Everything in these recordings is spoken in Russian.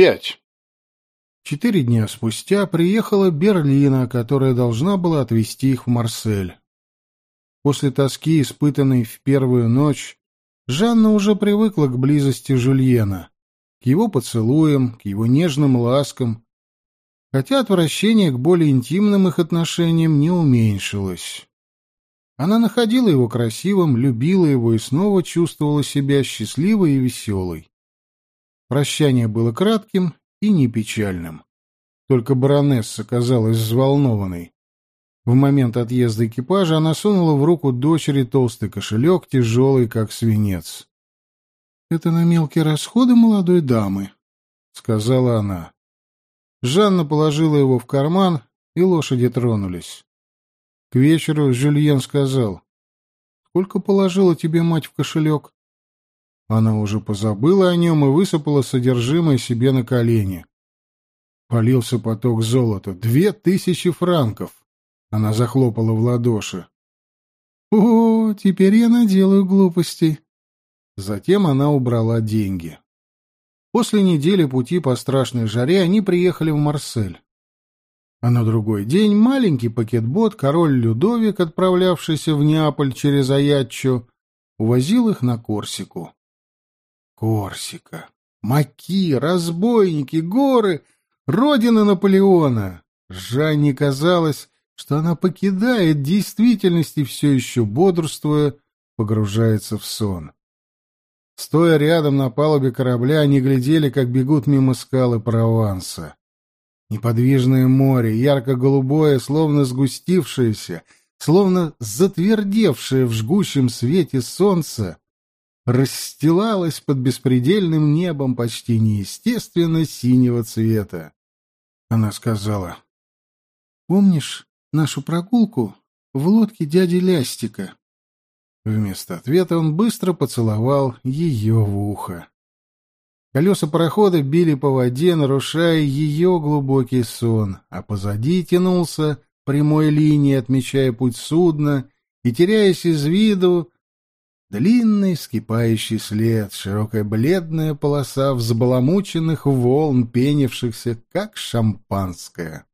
Пять. Четыре дня спустя приехала Берлина, которая должна была отвезти их в Марсель. После тоски, испытанной в первую ночь, Жанна уже привыкла к близости Жульена, к его поцелуям, к его нежным ласкам, хотя отвращение к более интимным их отношениям не уменьшилось. Она находила его красивым, любила его и снова чувствовала себя счастливой и веселой. Прощание было кратким и не печальным. Только баронесса казалась взволнованной. В момент отъезда экипажа она сунула в руку дочери толстый кошелек, тяжелый, как свинец. — Это на мелкие расходы молодой дамы, — сказала она. Жанна положила его в карман, и лошади тронулись. К вечеру Жюльен сказал, — Сколько положила тебе мать в кошелек? Она уже позабыла о нем и высыпала содержимое себе на колени. Полился поток золота. Две тысячи франков. Она захлопала в ладоши. «О, теперь я наделаю глупостей». Затем она убрала деньги. После недели пути по страшной жаре они приехали в Марсель. А на другой день маленький пакетбот король Людовик, отправлявшийся в Неаполь через Аятчо, увозил их на Корсику. Корсика, маки, разбойники, горы — Родина Наполеона! Жанне казалось, что она покидает действительность и все еще бодрствуя, погружается в сон. Стоя рядом на палубе корабля, они глядели, как бегут мимо скалы Прованса. Неподвижное море, ярко-голубое, словно сгустившееся, словно затвердевшее в жгущем свете солнца, расстилалось под беспредельным небом почти неестественно синего цвета. Она сказала. «Помнишь нашу прогулку в лодке дяди Лястика?» Вместо ответа он быстро поцеловал ее в ухо. Колеса парохода били по воде, нарушая ее глубокий сон, а позади тянулся прямой линией, отмечая путь судна, и, теряясь из виду, Длинный вскипающий след, широкая бледная полоса взбаламученных волн, пенившихся, как шампанское.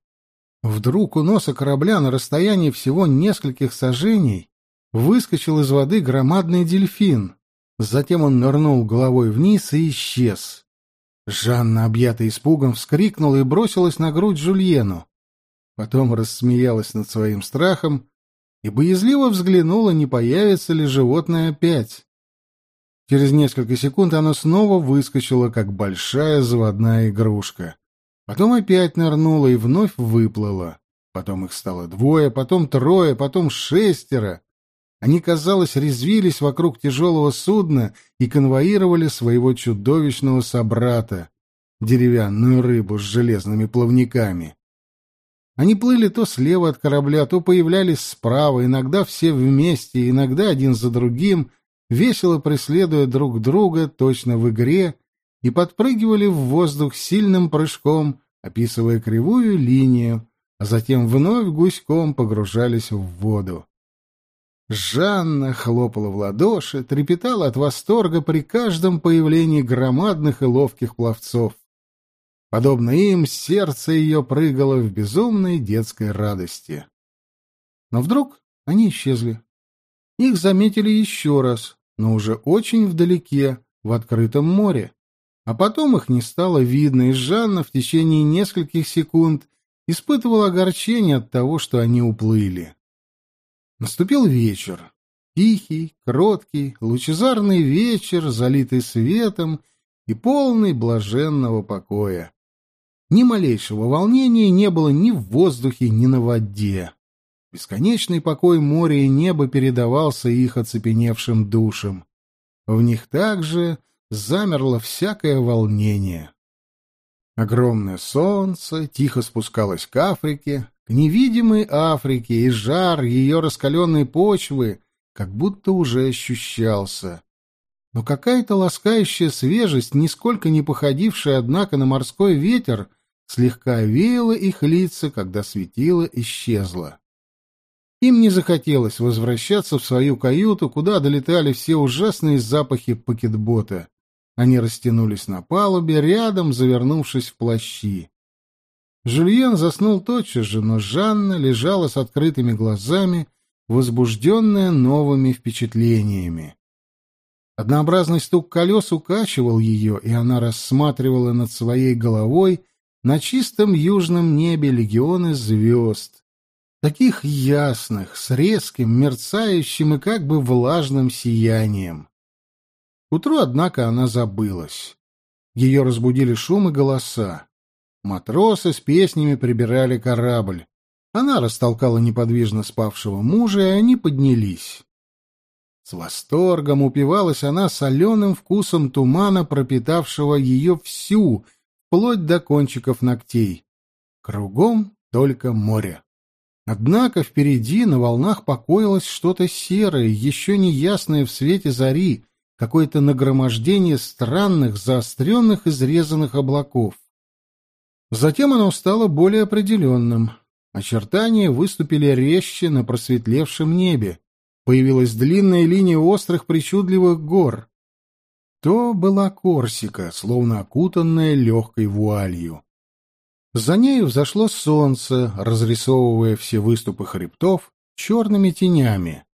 Вдруг у носа корабля на расстоянии всего нескольких сажений выскочил из воды громадный дельфин. Затем он нырнул головой вниз и исчез. Жанна, объятая испугом, вскрикнула и бросилась на грудь Жульену. Потом рассмеялась над своим страхом и боязливо взглянула, не появится ли животное опять. Через несколько секунд оно снова выскочило, как большая заводная игрушка. Потом опять нырнуло и вновь выплыло. Потом их стало двое, потом трое, потом шестеро. Они, казалось, резвились вокруг тяжелого судна и конвоировали своего чудовищного собрата, деревянную рыбу с железными плавниками. Они плыли то слева от корабля, то появлялись справа, иногда все вместе, иногда один за другим, весело преследуя друг друга, точно в игре, и подпрыгивали в воздух сильным прыжком, описывая кривую линию, а затем вновь гуськом погружались в воду. Жанна хлопала в ладоши, трепетала от восторга при каждом появлении громадных и ловких пловцов. Подобно им, сердце ее прыгало в безумной детской радости. Но вдруг они исчезли. Их заметили еще раз, но уже очень вдалеке, в открытом море. А потом их не стало видно, и Жанна в течение нескольких секунд испытывала огорчение от того, что они уплыли. Наступил вечер. Тихий, кроткий, лучезарный вечер, залитый светом и полный блаженного покоя. Ни малейшего волнения не было ни в воздухе, ни на воде. Бесконечный покой моря и неба передавался их оцепеневшим душам. В них также замерло всякое волнение. Огромное солнце тихо спускалось к Африке, к невидимой Африке, и жар ее раскаленной почвы как будто уже ощущался. Но какая-то ласкающая свежесть, нисколько не походившая, однако, на морской ветер, слегка веяло их лица, когда светило исчезло. Им не захотелось возвращаться в свою каюту, куда долетали все ужасные запахи пакетбота. Они растянулись на палубе, рядом завернувшись в плащи. Жюльен заснул тотчас же, но Жанна лежала с открытыми глазами, возбужденная новыми впечатлениями. Однообразный стук колес укачивал ее, и она рассматривала над своей головой на чистом южном небе легионы звезд, таких ясных, с резким, мерцающим и как бы влажным сиянием. К утру, однако, она забылась. Ее разбудили шум и голоса. Матросы с песнями прибирали корабль. Она растолкала неподвижно спавшего мужа, и они поднялись. С восторгом упивалась она соленым вкусом тумана, пропитавшего ее всю, вплоть до кончиков ногтей. Кругом только море. Однако впереди на волнах покоилось что-то серое, еще не ясное в свете зари, какое-то нагромождение странных, заостренных, изрезанных облаков. Затем оно стало более определенным. Очертания выступили резче на просветлевшем небе. Появилась длинная линия острых причудливых гор. То была Корсика, словно окутанная легкой вуалью. За нею взошло солнце, разрисовывая все выступы хребтов черными тенями.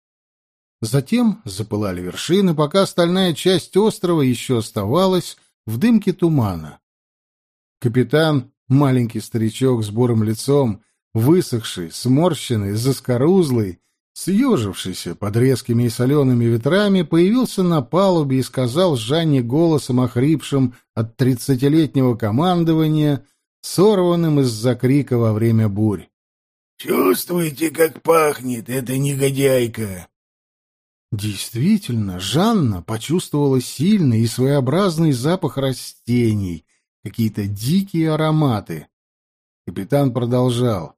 Затем запылали вершины, пока остальная часть острова еще оставалась в дымке тумана. Капитан, маленький старичок с бурым лицом, высохший, сморщенный, заскорузлый, съежившийся под резкими и солеными ветрами, появился на палубе и сказал Жанне голосом охрипшим от тридцатилетнего командования, сорванным из-за крика во время бурь. «Чувствуете, как пахнет эта негодяйка?» Действительно, Жанна почувствовала сильный и своеобразный запах растений, какие-то дикие ароматы. Капитан продолжал.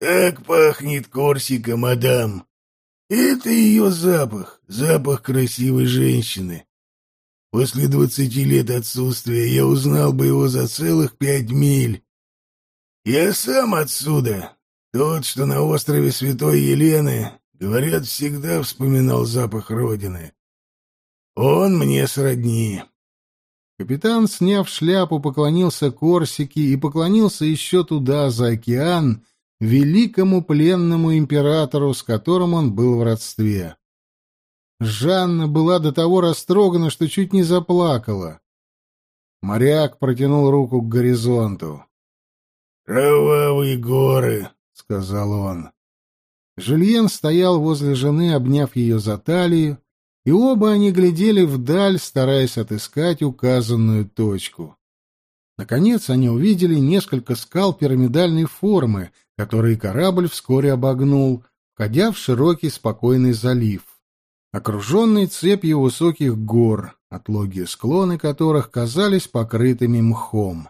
«Так пахнет Корсика, мадам. Это ее запах, запах красивой женщины. После двадцати лет отсутствия я узнал бы его за целых пять миль. Я сам отсюда, тот, что на острове Святой Елены, говорят, всегда вспоминал запах Родины. Он мне сродни. Капитан, сняв шляпу, поклонился Корсике и поклонился еще туда, за океан, великому пленному императору, с которым он был в родстве. Жанна была до того растрогана, что чуть не заплакала. Моряк протянул руку к горизонту. «Кровавые горы», — сказал он. Жюльен стоял возле жены, обняв ее за талию, и оба они глядели вдаль, стараясь отыскать указанную точку. Наконец они увидели несколько скал пирамидальной формы, которые корабль вскоре обогнул, входя в широкий спокойный залив, окруженный цепью высоких гор, отлогие склоны которых казались покрытыми мхом.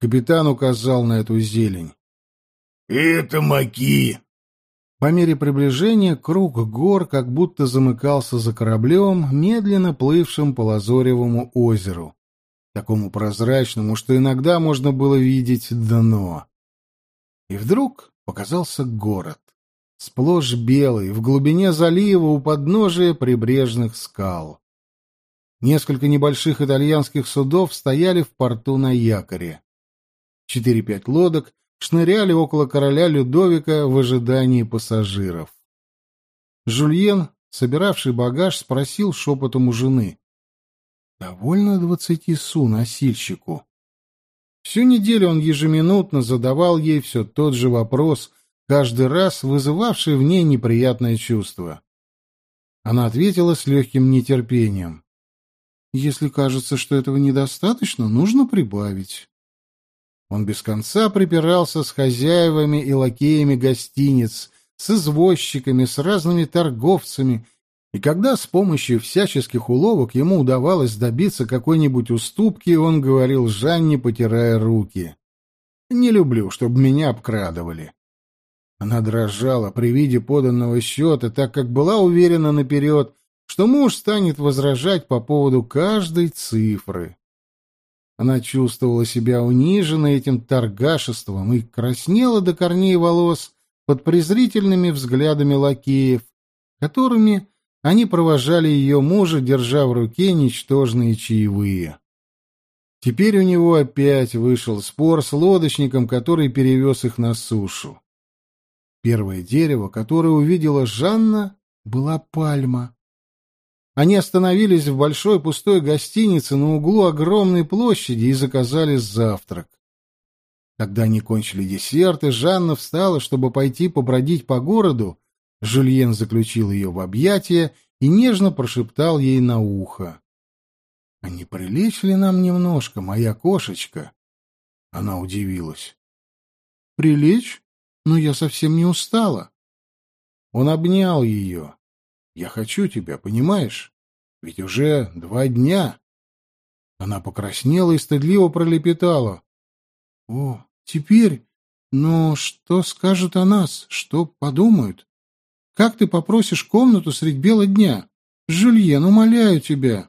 Капитан указал на эту зелень. «Это маки!» По мере приближения круг гор как будто замыкался за кораблем, медленно плывшим по Лазоревому озеру, такому прозрачному, что иногда можно было видеть дно. И вдруг показался город, сплошь белый, в глубине залива у подножия прибрежных скал. Несколько небольших итальянских судов стояли в порту на якоре. Четыре-пять лодок шныряли около короля Людовика в ожидании пассажиров. Жульен, собиравший багаж, спросил шепотом у жены. — Довольно двадцати су носильщику. Всю неделю он ежеминутно задавал ей все тот же вопрос, каждый раз вызывавший в ней неприятное чувство. Она ответила с легким нетерпением. «Если кажется, что этого недостаточно, нужно прибавить». Он без конца припирался с хозяевами и лакеями гостиниц, с извозчиками, с разными торговцами, и когда с помощью всяческих уловок ему удавалось добиться какой-нибудь уступки, он говорил Жанне, потирая руки. «Не люблю, чтобы меня обкрадывали». Она дрожала при виде поданного счета, так как была уверена наперед, что муж станет возражать по поводу каждой цифры. Она чувствовала себя униженной этим торгашеством и краснела до корней волос под презрительными взглядами лакеев, которыми они провожали ее мужа, держа в руке ничтожные чаевые. Теперь у него опять вышел спор с лодочником, который перевез их на сушу. Первое дерево, которое увидела Жанна, была пальма. Они остановились в большой пустой гостинице на углу огромной площади и заказали завтрак. Когда они кончили десерт, и Жанна встала, чтобы пойти побродить по городу, Жюльен заключил ее в объятия и нежно прошептал ей на ухо. — А не прилечь ли нам немножко, моя кошечка? Она удивилась. — Прилечь? Но я совсем не устала. Он обнял ее. — Я хочу тебя, понимаешь? Ведь уже два дня. Она покраснела и стыдливо пролепетала. — О, теперь... Но что скажут о нас? Что подумают? Как ты попросишь комнату средь бела дня? Жюльен, умоляю тебя.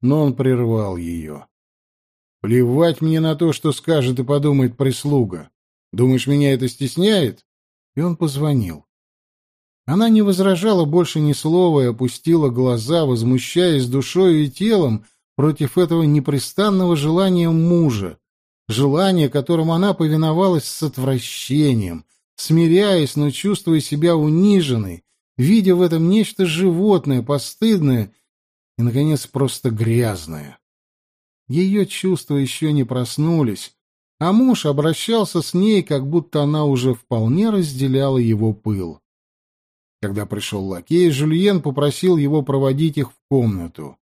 Но он прервал ее. Плевать мне на то, что скажет и подумает прислуга. Думаешь, меня это стесняет? И он позвонил. Она не возражала больше ни слова и опустила глаза, возмущаясь душой и телом против этого непрестанного желания мужа, желания, которому она повиновалась с отвращением, смиряясь, но чувствуя себя униженной, видя в этом нечто животное, постыдное и, наконец, просто грязное. Ее чувства еще не проснулись, а муж обращался с ней, как будто она уже вполне разделяла его пыл. Когда пришел лакей, Жюльен попросил его проводить их в комнату.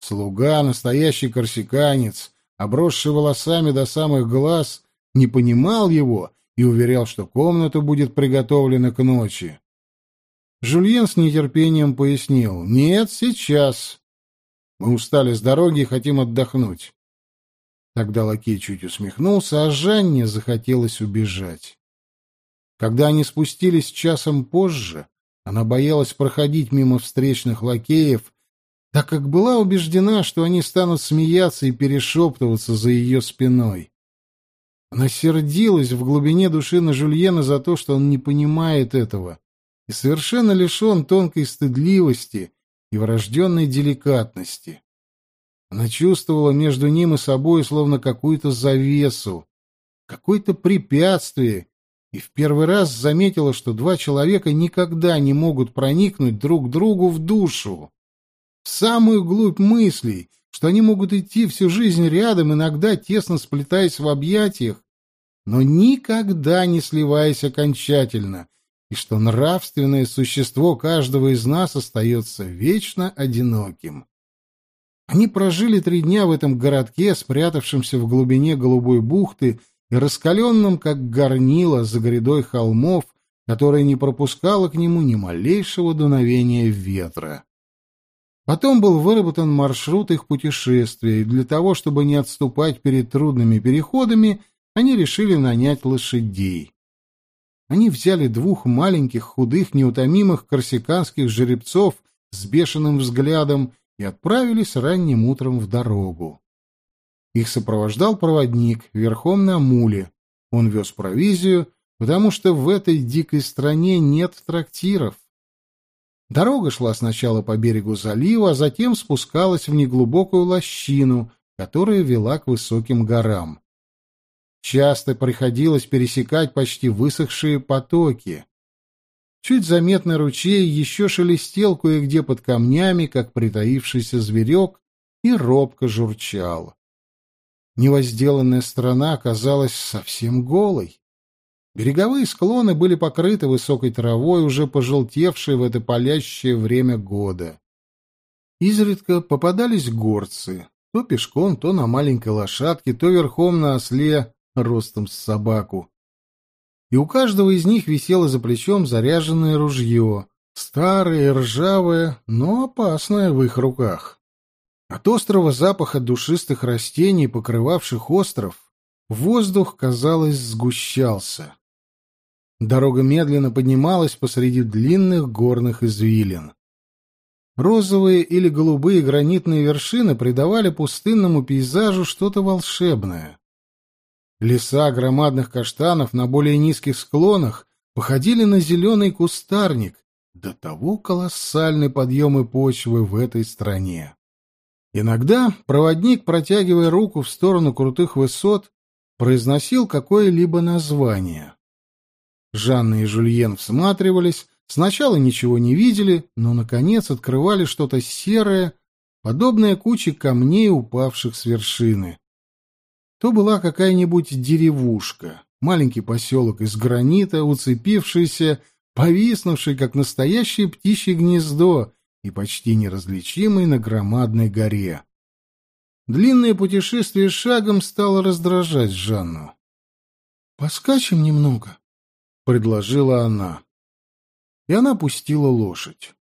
Слуга, настоящий корсиканец, обросший волосами до самых глаз, не понимал его и уверял, что комната будет приготовлена к ночи. Жульен с нетерпением пояснил. «Нет, сейчас. Мы устали с дороги и хотим отдохнуть». Тогда лакей чуть усмехнулся, а Жанне захотелось убежать. Когда они спустились часом позже, она боялась проходить мимо встречных лакеев, так как была убеждена, что они станут смеяться и перешептываться за ее спиной. Она сердилась в глубине души на Жульена за то, что он не понимает этого и совершенно лишен тонкой стыдливости и врожденной деликатности. Она чувствовала между ним и собой словно какую-то завесу, какое-то препятствие, и в первый раз заметила, что два человека никогда не могут проникнуть друг другу в душу, в самую глубь мыслей, что они могут идти всю жизнь рядом, иногда тесно сплетаясь в объятиях, но никогда не сливаясь окончательно, и что нравственное существо каждого из нас остается вечно одиноким. Они прожили три дня в этом городке, спрятавшемся в глубине голубой бухты и раскаленном, как горнило, за грядой холмов, которая не пропускала к нему ни малейшего дуновения ветра. Потом был выработан маршрут их путешествия, и для того, чтобы не отступать перед трудными переходами, они решили нанять лошадей. Они взяли двух маленьких, худых, неутомимых корсиканских жеребцов с бешеным взглядом и отправились ранним утром в дорогу. Их сопровождал проводник верхом на муле. Он вез провизию, потому что в этой дикой стране нет трактиров. Дорога шла сначала по берегу залива, а затем спускалась в неглубокую лощину, которая вела к высоким горам. Часто приходилось пересекать почти высохшие потоки. Чуть заметный ручей еще шелестел кое-где под камнями, как притаившийся зверек, и робко журчал. Невозделанная страна оказалась совсем голой. Береговые склоны были покрыты высокой травой, уже пожелтевшей в это палящее время года. Изредка попадались горцы, то пешком, то на маленькой лошадке, то верхом на осле ростом с собаку. И у каждого из них висело за плечом заряженное ружье, старое ржавое, но опасное в их руках. От острого запаха душистых растений, покрывавших остров, воздух, казалось, сгущался. Дорога медленно поднималась посреди длинных горных извилин. Розовые или голубые гранитные вершины придавали пустынному пейзажу что-то волшебное. Леса громадных каштанов на более низких склонах походили на зеленый кустарник, до того колоссальны подъемы почвы в этой стране. Иногда проводник, протягивая руку в сторону крутых высот, произносил какое-либо название. Жанна и Жульен всматривались, сначала ничего не видели, но, наконец, открывали что-то серое, подобное куче камней, упавших с вершины. То была какая-нибудь деревушка, маленький поселок из гранита, уцепившийся, повиснувший, как настоящее птичье гнездо, и почти неразличимый на громадной горе. Длинное путешествие шагом стало раздражать Жанну. «Поскачем немного», — предложила она. И она пустила лошадь.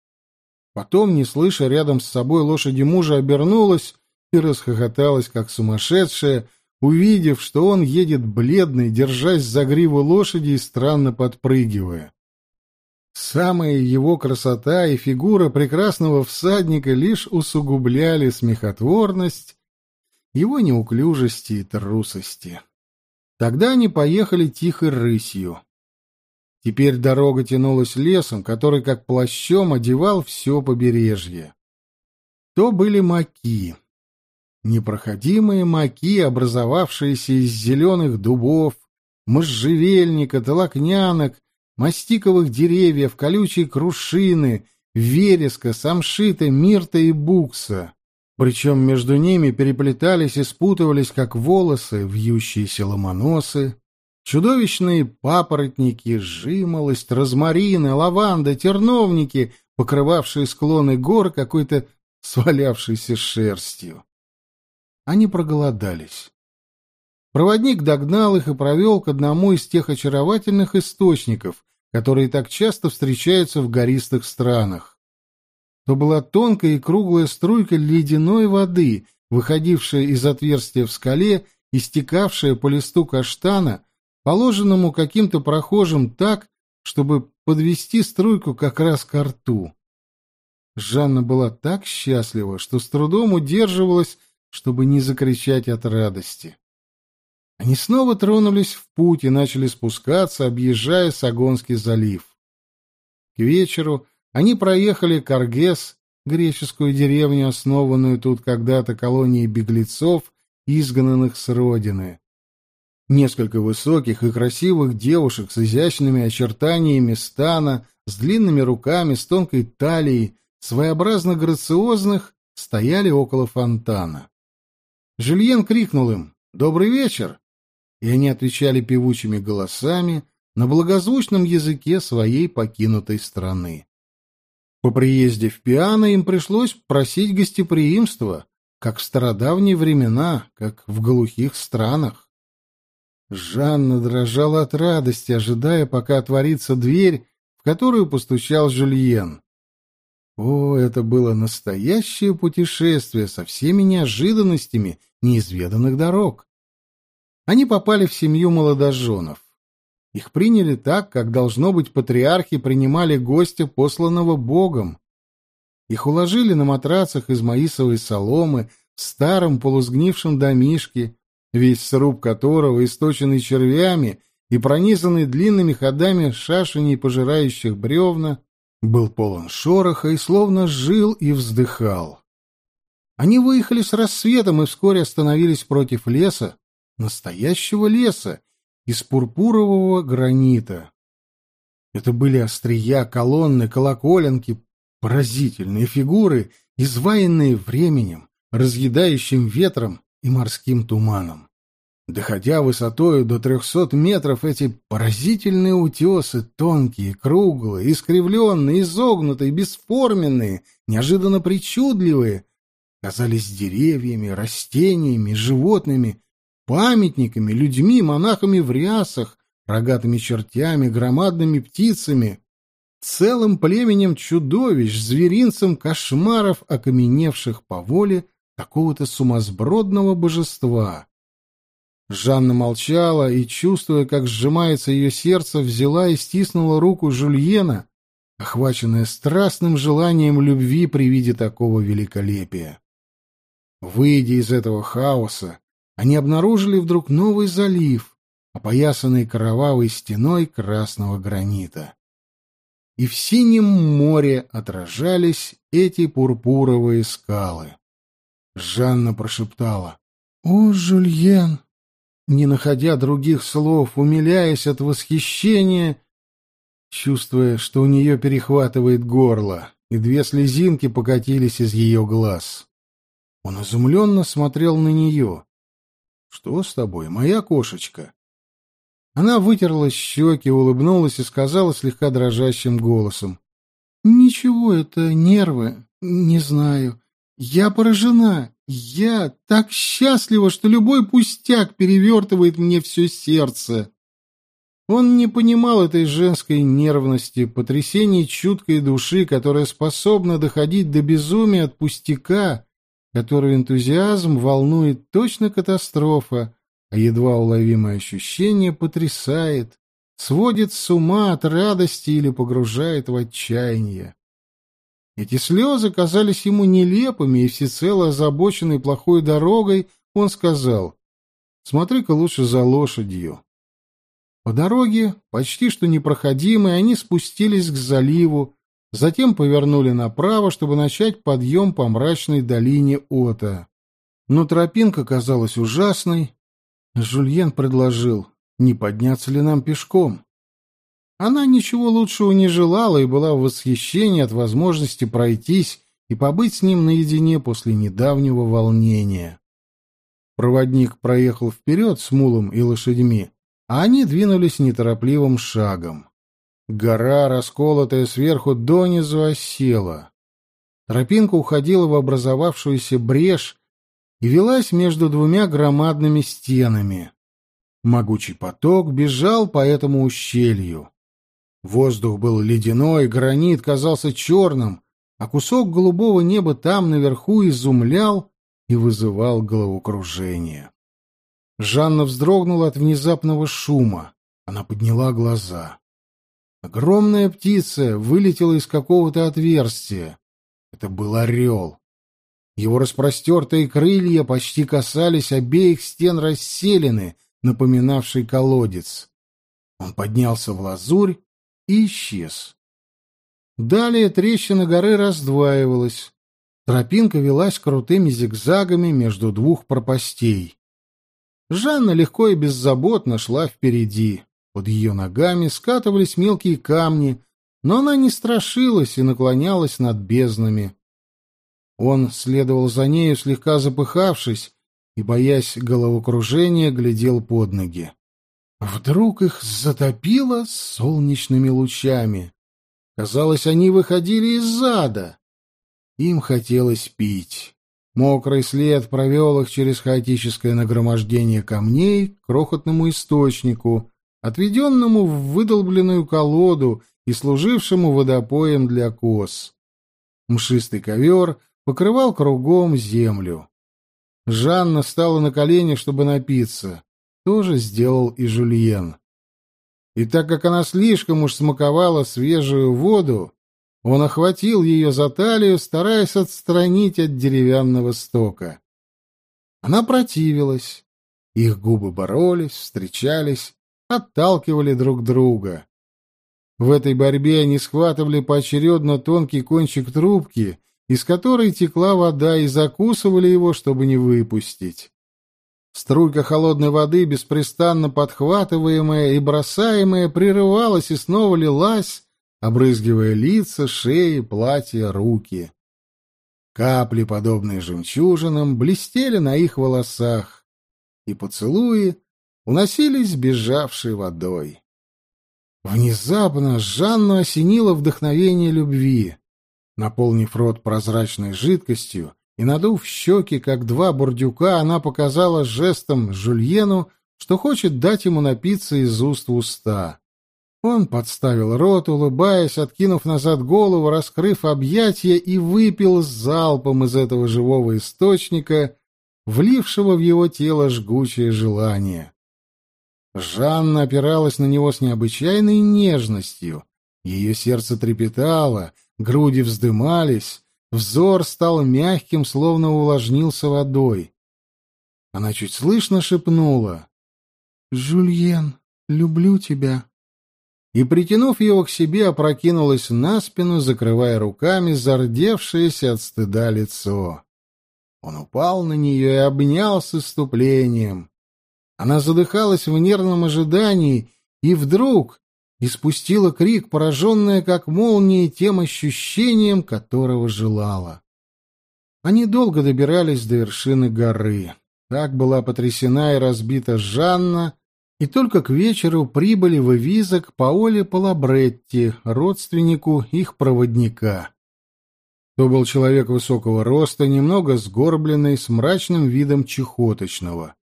Потом, не слыша рядом с собой лошади мужа, обернулась и расхохоталась, как сумасшедшая, увидев, что он едет бледный, держась за гриву лошади и странно подпрыгивая. Самая его красота и фигура прекрасного всадника лишь усугубляли смехотворность его неуклюжести и трусости. Тогда они поехали тихой рысью. Теперь дорога тянулась лесом, который как плащом одевал все побережье. То были маки. Непроходимые маки, образовавшиеся из зеленых дубов, можжевельника, толокнянок, мастиковых деревьев, колючей крушины, вереска, самшита, мирта и букса. Причем между ними переплетались и спутывались, как волосы, вьющиеся ломоносы, чудовищные папоротники, жимолость, розмарины, лаванда, терновники, покрывавшие склоны гор какой-то свалявшейся шерстью. Они проголодались. Проводник догнал их и провел к одному из тех очаровательных источников, которые так часто встречаются в гористых странах. То была тонкая и круглая струйка ледяной воды, выходившая из отверстия в скале и стекавшая по листу каштана, положенному каким-то прохожим так, чтобы подвести струйку как раз к рту. Жанна была так счастлива, что с трудом удерживалась, чтобы не закричать от радости. Они снова тронулись в путь и начали спускаться, объезжая Сагонский залив. К вечеру они проехали Каргес, греческую деревню, основанную тут когда-то колонией беглецов, изгнанных с родины. Несколько высоких и красивых девушек с изящными очертаниями стана, с длинными руками, с тонкой талией, своеобразно грациозных, стояли около фонтана. Жюльен крикнул им «Добрый вечер!» и они отвечали певучими голосами на благозвучном языке своей покинутой страны. По приезде в Пиано им пришлось просить гостеприимства, как в стародавние времена, как в глухих странах. Жанна дрожала от радости, ожидая, пока отворится дверь, в которую постучал Жюльен. О, это было настоящее путешествие со всеми неожиданностями неизведанных дорог. Они попали в семью молодоженов. Их приняли так, как, должно быть, патриархи принимали гостя, посланного Богом. Их уложили на матрацах из маисовой соломы в старом полусгнившем домишке, весь сруб которого, источенный червями и пронизанный длинными ходами шашеней, пожирающих бревна, был полон шороха и словно жил и вздыхал. Они выехали с рассветом и вскоре остановились против леса, настоящего леса, из пурпурового гранита. Это были острия, колонны, колоколенки, поразительные фигуры, изваянные временем, разъедающим ветром и морским туманом. Доходя высотою до трехсот метров, эти поразительные утесы, тонкие, круглые, искривленные, изогнутые, бесформенные, неожиданно причудливые, казались деревьями, растениями, животными, памятниками, людьми, монахами в рясах, рогатыми чертями, громадными птицами, целым племенем чудовищ, зверинцем кошмаров, окаменевших по воле какого-то сумасбродного божества. Жанна молчала и, чувствуя, как сжимается ее сердце, взяла и стиснула руку Жульена, охваченная страстным желанием любви при виде такого великолепия. Выйдя из этого хаоса, они обнаружили вдруг новый залив, опоясанный кровавой стеной красного гранита. и в синем море отражались эти пурпуровые скалы. Жанна прошептала «О, Жульен!» Не находя других слов, умиляясь от восхищения, чувствуя, что у нее перехватывает горло, и две слезинки покатились из ее глаз. Он изумленно смотрел на нее. «Что с тобой, моя кошечка?» Она вытерла щеки, улыбнулась и сказала слегка дрожащим голосом. «Ничего, это нервы. Не знаю. Я поражена. Я так счастлива, что любой пустяк перевертывает мне все сердце». Он не понимал этой женской нервности, потрясений чуткой души, которая способна доходить до безумия от пустяка, которую энтузиазм волнует точно катастрофа, а едва уловимое ощущение потрясает, сводит с ума от радости или погружает в отчаяние. Эти слезы казались ему нелепыми, и всецело озабоченный плохой дорогой, он сказал, «Смотри-ка лучше за лошадью». По дороге, почти что непроходимой, они спустились к заливу, затем повернули направо, чтобы начать подъем по мрачной долине Ота. Но тропинка казалась ужасной, Жульен предложил, не подняться ли нам пешком. Она ничего лучшего не желала и была в восхищении от возможности пройтись и побыть с ним наедине после недавнего волнения. Проводник проехал вперед с мулом и лошадьми, а они двинулись неторопливым шагом. Гора, расколотая сверху донизу, осела. Тропинка уходила в образовавшуюся брешь, и велась между двумя громадными стенами. Могучий поток бежал по этому ущелью. Воздух был ледяной, гранит казался черным, а кусок голубого неба там наверху изумлял и вызывал головокружение. Жанна вздрогнула от внезапного шума. Она подняла глаза. Огромная птица вылетела из какого-то отверстия. Это был орел. Его распростертые крылья почти касались обеих стен расселены, напоминавшей колодец. Он поднялся в лазурь и исчез. Далее трещина горы раздваивалась. Тропинка велась крутыми зигзагами между двух пропастей. Жанна легко и беззаботно шла впереди. Под ее ногами скатывались мелкие камни, но она не страшилась и наклонялась над безднами. Он следовал за нею, слегка запыхавшись, и, боясь головокружения, глядел под ноги. Вдруг их затопило солнечными лучами. Казалось, они выходили из зада. Им хотелось пить. Мокрый след провел их через хаотическое нагромождение камней к крохотному источнику, отведенному в выдолбленную колоду и служившему водопоем для коз. Мшистый ковер — покрывал кругом землю. Жанна стала на колени, чтобы напиться. Тоже сделал и Жульен. И так как она слишком уж смаковала свежую воду, он охватил ее за талию, стараясь отстранить от деревянного стока. Она противилась. Их губы боролись, встречались, отталкивали друг друга. В этой борьбе они схватывали поочередно тонкий кончик трубки из которой текла вода, и закусывали его, чтобы не выпустить. Струйка холодной воды, беспрестанно подхватываемая и бросаемая, прерывалась и снова лилась, обрызгивая лица, шеи, платья, руки. Капли, подобные жемчужинам, блестели на их волосах, и поцелуи уносились бежавшей водой. Внезапно Жанну осенило вдохновение любви. Наполнив рот прозрачной жидкостью и надув щеки, как два бурдюка, она показала жестом Жульену, что хочет дать ему напиться из уст в уста. Он подставил рот, улыбаясь, откинув назад голову, раскрыв объятия, и выпил залпом из этого живого источника, влившего в его тело жгучее желание. Жанна опиралась на него с необычайной нежностью. Ее сердце трепетало, груди вздымались, взор стал мягким, словно увлажнился водой. Она чуть слышно шепнула. «Жульен, люблю тебя». и, притянув его к себе, опрокинулась на спину, закрывая руками зардевшееся от стыда лицо. Он упал на нее и обнял с иступлением. Она задыхалась в нервном ожидании и вдруг испустила крик, пораженная как молнией тем ощущением, которого желала. Они долго добирались до вершины горы. Так была потрясена и разбита Жанна, и только к вечеру прибыли в Эвиза к Паоле Палабретти, родственнику их проводника. То был человек высокого роста, немного сгорбленный, с мрачным видом чехоточного.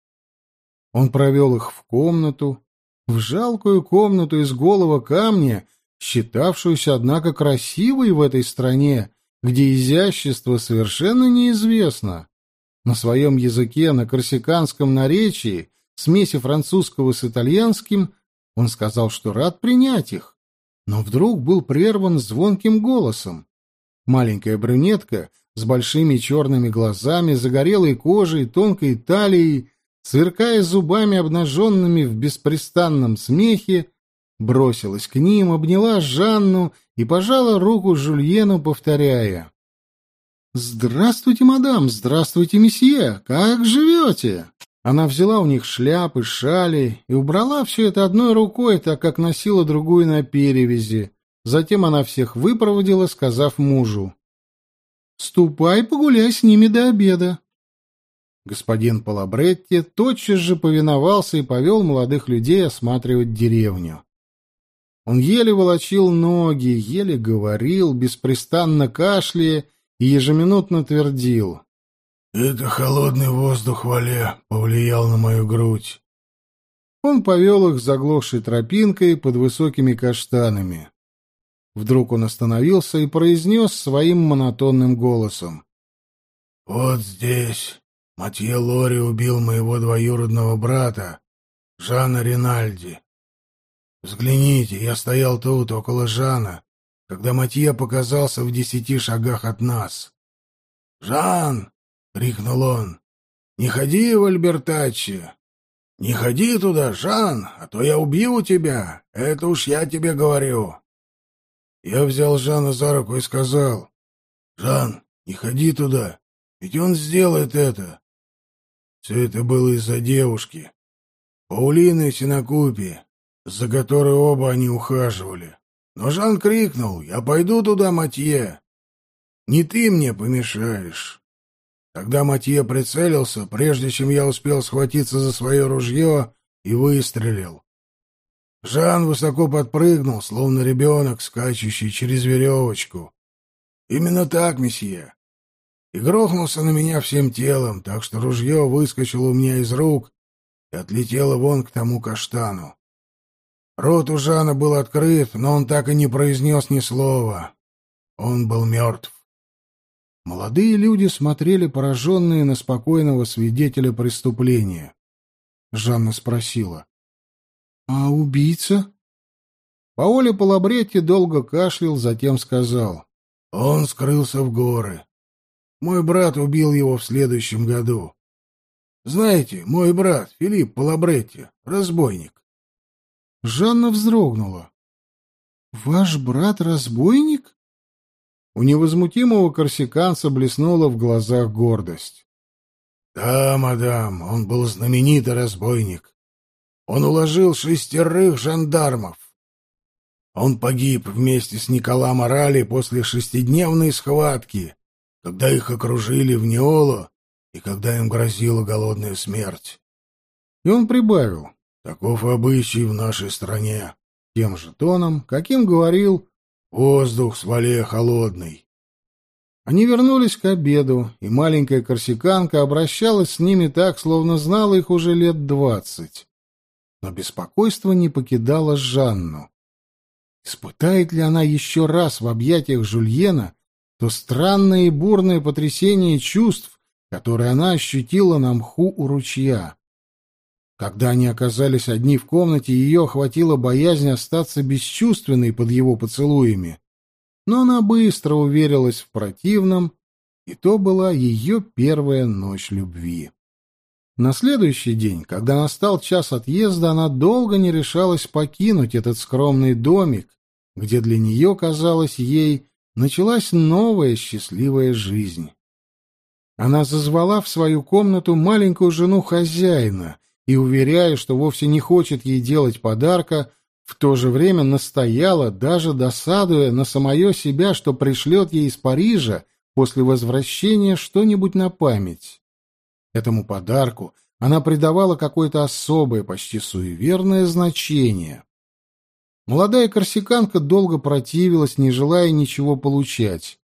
Он провел их в комнату, в жалкую комнату из голого камня, считавшуюся, однако, красивой в этой стране, где изящество совершенно неизвестно. На своем языке, на корсиканском наречии, смеси французского с итальянским, он сказал, что рад принять их, но вдруг был прерван звонким голосом. Маленькая брюнетка с большими черными глазами, загорелой кожей, тонкой талией, сверкая зубами, обнаженными в беспрестанном смехе, бросилась к ним, обняла Жанну и пожала руку Жульену, повторяя. «Здравствуйте, мадам! Здравствуйте, месье! Как живете?» Она взяла у них шляпы, шали и убрала все это одной рукой, так как носила другую на перевязи. Затем она всех выпроводила, сказав мужу. «Ступай, погуляй с ними до обеда». Господин Палабретти тотчас же повиновался и повел молодых людей осматривать деревню. Он еле волочил ноги, еле говорил, беспрестанно кашляя и ежеминутно твердил. Это холодный воздух в Вале повлиял на мою грудь. Он повел их заглохшей тропинкой под высокими каштанами. Вдруг он остановился и произнес своим монотонным голосом. «Вот здесь Матье Лори убил моего двоюродного брата, Жана Ринальди. Взгляните, я стоял тут, около Жана, когда Матье показался в десяти шагах от нас. «Жан!» — крикнул он. «Не ходи в Альбертачи! Не ходи туда, Жан, а то я убью тебя! Это уж я тебе говорю!» Я взял Жана за руку и сказал, «Жан, не ходи туда, ведь он сделает это!» Все это было из-за девушки, Паулины Синокупи, за которой оба они ухаживали. Но Жан крикнул, «Я пойду туда, Матье! Не ты мне помешаешь!» Тогда Матье прицелился, прежде чем я успел схватиться за свое ружье, и выстрелил. Жан высоко подпрыгнул, словно ребенок, скачущий через веревочку. Именно так, месье. И грохнулся на меня всем телом, так что ружье выскочило у меня из рук и отлетело вон к тому каштану. Рот у Жана был открыт, но он так и не произнес ни слова. Он был мертв. Молодые люди смотрели, пораженные на спокойного свидетеля преступления. Жанна спросила. — А убийца? Паоле Палабретти долго кашлял, затем сказал. — Он скрылся в горы. Мой брат убил его в следующем году. Знаете, мой брат, Филипп Палабретти, разбойник. Жанна вздрогнула. — Ваш брат разбойник? У невозмутимого корсиканца блеснула в глазах гордость. «Да, мадам, он был знаменитый разбойник. Он уложил шестерых жандармов. Он погиб вместе с Никола Морали после шестидневной схватки, когда их окружили в Неоло и когда им грозила голодная смерть. И он прибавил. Таков обычай в нашей стране. Тем же тоном, каким говорил Воздух с вале холодный. Они вернулись к обеду, и маленькая корсиканка обращалась с ними так, словно знала их уже лет двадцать. Но беспокойство не покидало Жанну. Испытает ли она еще раз в объятиях Жульена то странное и бурное потрясение чувств, которое она ощутила на мху у ручья? Когда они оказались одни в комнате, ее охватила боязнь остаться бесчувственной под его поцелуями. Но она быстро уверилась в противном, и то была ее первая ночь любви. На следующий день, когда настал час отъезда, она долго не решалась покинуть этот скромный домик, где для нее, казалось ей, началась новая счастливая жизнь. Она зазвала в свою комнату маленькую жену хозяина и, уверяя, что вовсе не хочет ей делать подарка, в то же время настояла, даже досадуя на самое себя, что пришлет ей из Парижа после возвращения что-нибудь на память. Этому подарку она придавала какое-то особое, почти суеверное значение. Молодая корсиканка долго противилась, не желая ничего получать.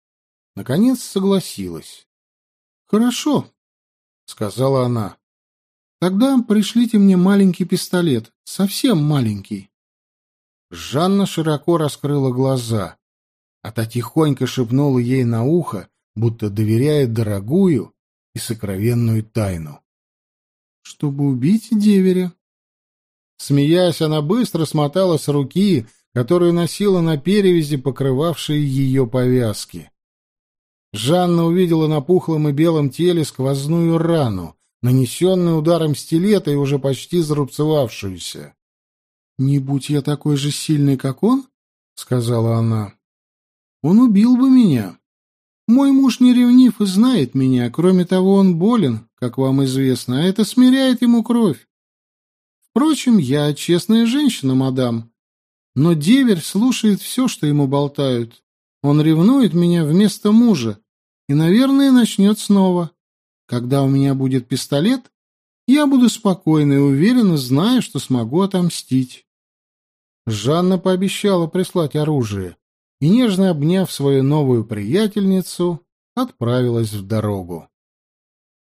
Наконец согласилась. «Хорошо», — сказала она. «Тогда пришлите мне маленький пистолет, совсем маленький». Жанна широко раскрыла глаза, а та тихонько шепнула ей на ухо, будто доверяет дорогую и сокровенную тайну. «Чтобы убить деверя». Смеясь, она быстро смотала с руки, которую носила на перевязи, покрывавшей ее повязки. Жанна увидела на пухлом и белом теле сквозную рану, нанесенную ударом стилета и уже почти зарубцевавшуюся. «Не будь я такой же сильный, как он, — сказала она, — он убил бы меня. Мой муж не ревнив и знает меня. Кроме того, он болен, как вам известно, а это смиряет ему кровь. Впрочем, я честная женщина, мадам. Но деверь слушает все, что ему болтают. Он ревнует меня вместо мужа и, наверное, начнет снова. Когда у меня будет пистолет, я буду спокойна и уверена, зная, что смогу отомстить. Жанна пообещала прислать оружие и, нежно обняв свою новую приятельницу, отправилась в дорогу.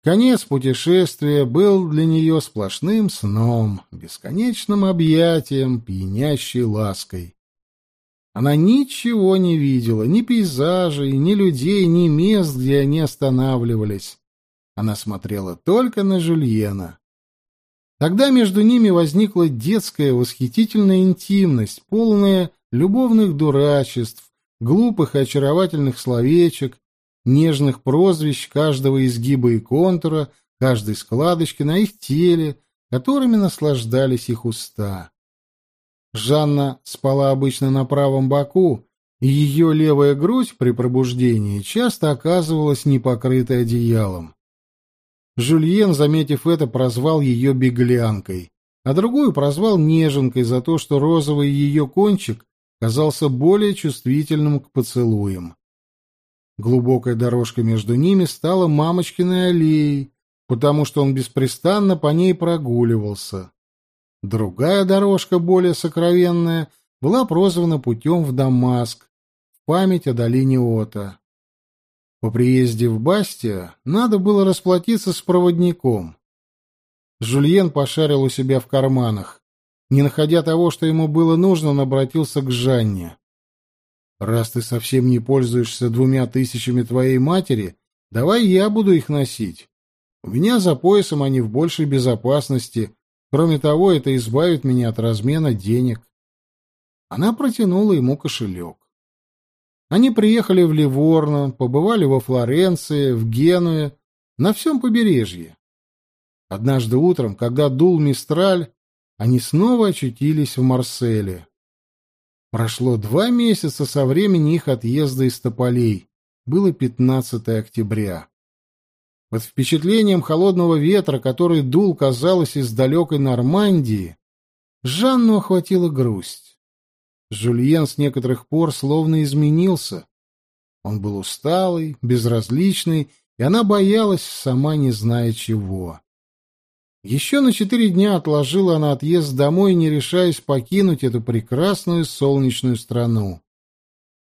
Конец путешествия был для нее сплошным сном, бесконечным объятием, пьянящей лаской. Она ничего не видела, ни пейзажей, ни людей, ни мест, где они останавливались. Она смотрела только на Жюльена. Тогда между ними возникла детская восхитительная интимность, полная любовных дурачеств, глупых и очаровательных словечек, нежных прозвищ каждого изгиба и контура, каждой складочки на их теле, которыми наслаждались их уста. Жанна спала обычно на правом боку, и ее левая грудь при пробуждении часто оказывалась непокрытой одеялом. Жюльен, заметив это, прозвал ее беглянкой, а другую прозвал неженкой за то, что розовый ее кончик казался более чувствительным к поцелуям. Глубокая дорожка между ними стала мамочкиной аллеей, потому что он беспрестанно по ней прогуливался. Другая дорожка, более сокровенная, была прозвана путем в Дамаск, в память о долине Ота. По приезде в Бастия надо было расплатиться с проводником. Жульен пошарил у себя в карманах. Не находя того, что ему было нужно, он обратился к Жанне. «Раз ты совсем не пользуешься двумя тысячами твоей матери, давай я буду их носить. У меня за поясом они в большей безопасности. Кроме того, это избавит меня от размена денег». Она протянула ему кошелек. Они приехали в Ливорно, побывали во Флоренции, в Генуе, на всем побережье. Однажды утром, когда дул Мистраль, они снова очутились в Марселе. Прошло два месяца со времени их отъезда из Тополей. Было 15 октября. Под впечатлением холодного ветра, который дул, казалось, из далекой Нормандии, Жанну охватила грусть. Жульен с некоторых пор словно изменился. Он был усталый, безразличный, и она боялась, сама не зная чего. Еще на четыре дня отложила она отъезд домой, не решаясь покинуть эту прекрасную солнечную страну.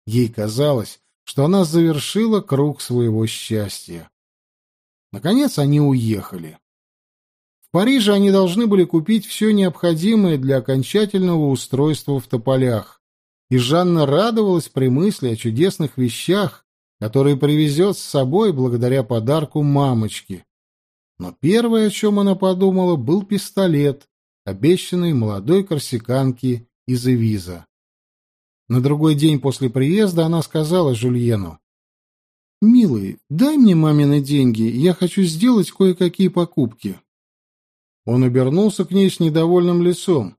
Ей казалось, что она завершила круг своего счастья. Наконец они уехали. В Париже они должны были купить все необходимое для окончательного устройства в тополях, и Жанна радовалась при мысли о чудесных вещах, которые привезет с собой благодаря подарку мамочки. Но первое, о чем она подумала, был пистолет, обещанный молодой корсиканке из Эвиза. На другой день после приезда она сказала Жульену, «Милый, дай мне мамины деньги, я хочу сделать кое-какие покупки». Он обернулся к ней с недовольным лицом.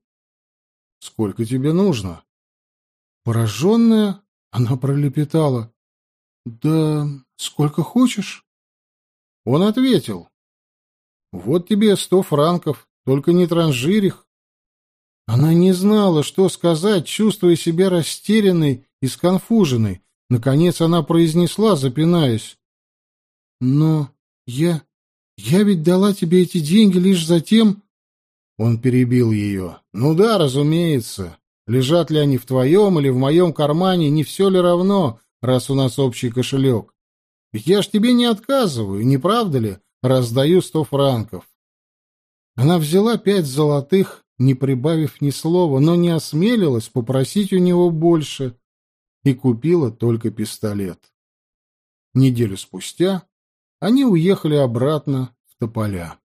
«Сколько тебе нужно?» Пораженная, она пролепетала. «Да сколько хочешь?» Он ответил. «Вот тебе сто франков, только не транжирь их». Она не знала, что сказать, чувствуя себя растерянной и сконфуженной. Наконец она произнесла, запинаясь. «Но я... я ведь дала тебе эти деньги лишь за тем...» Он перебил ее. «Ну да, разумеется. Лежат ли они в твоем или в моем кармане, не все ли равно, раз у нас общий кошелек? Ведь я ж тебе не отказываю, не правда ли, раздаю сто франков». Она взяла пять золотых, не прибавив ни слова, но не осмелилась попросить у него больше и купила только пистолет. Неделю спустя они уехали обратно в Тополя.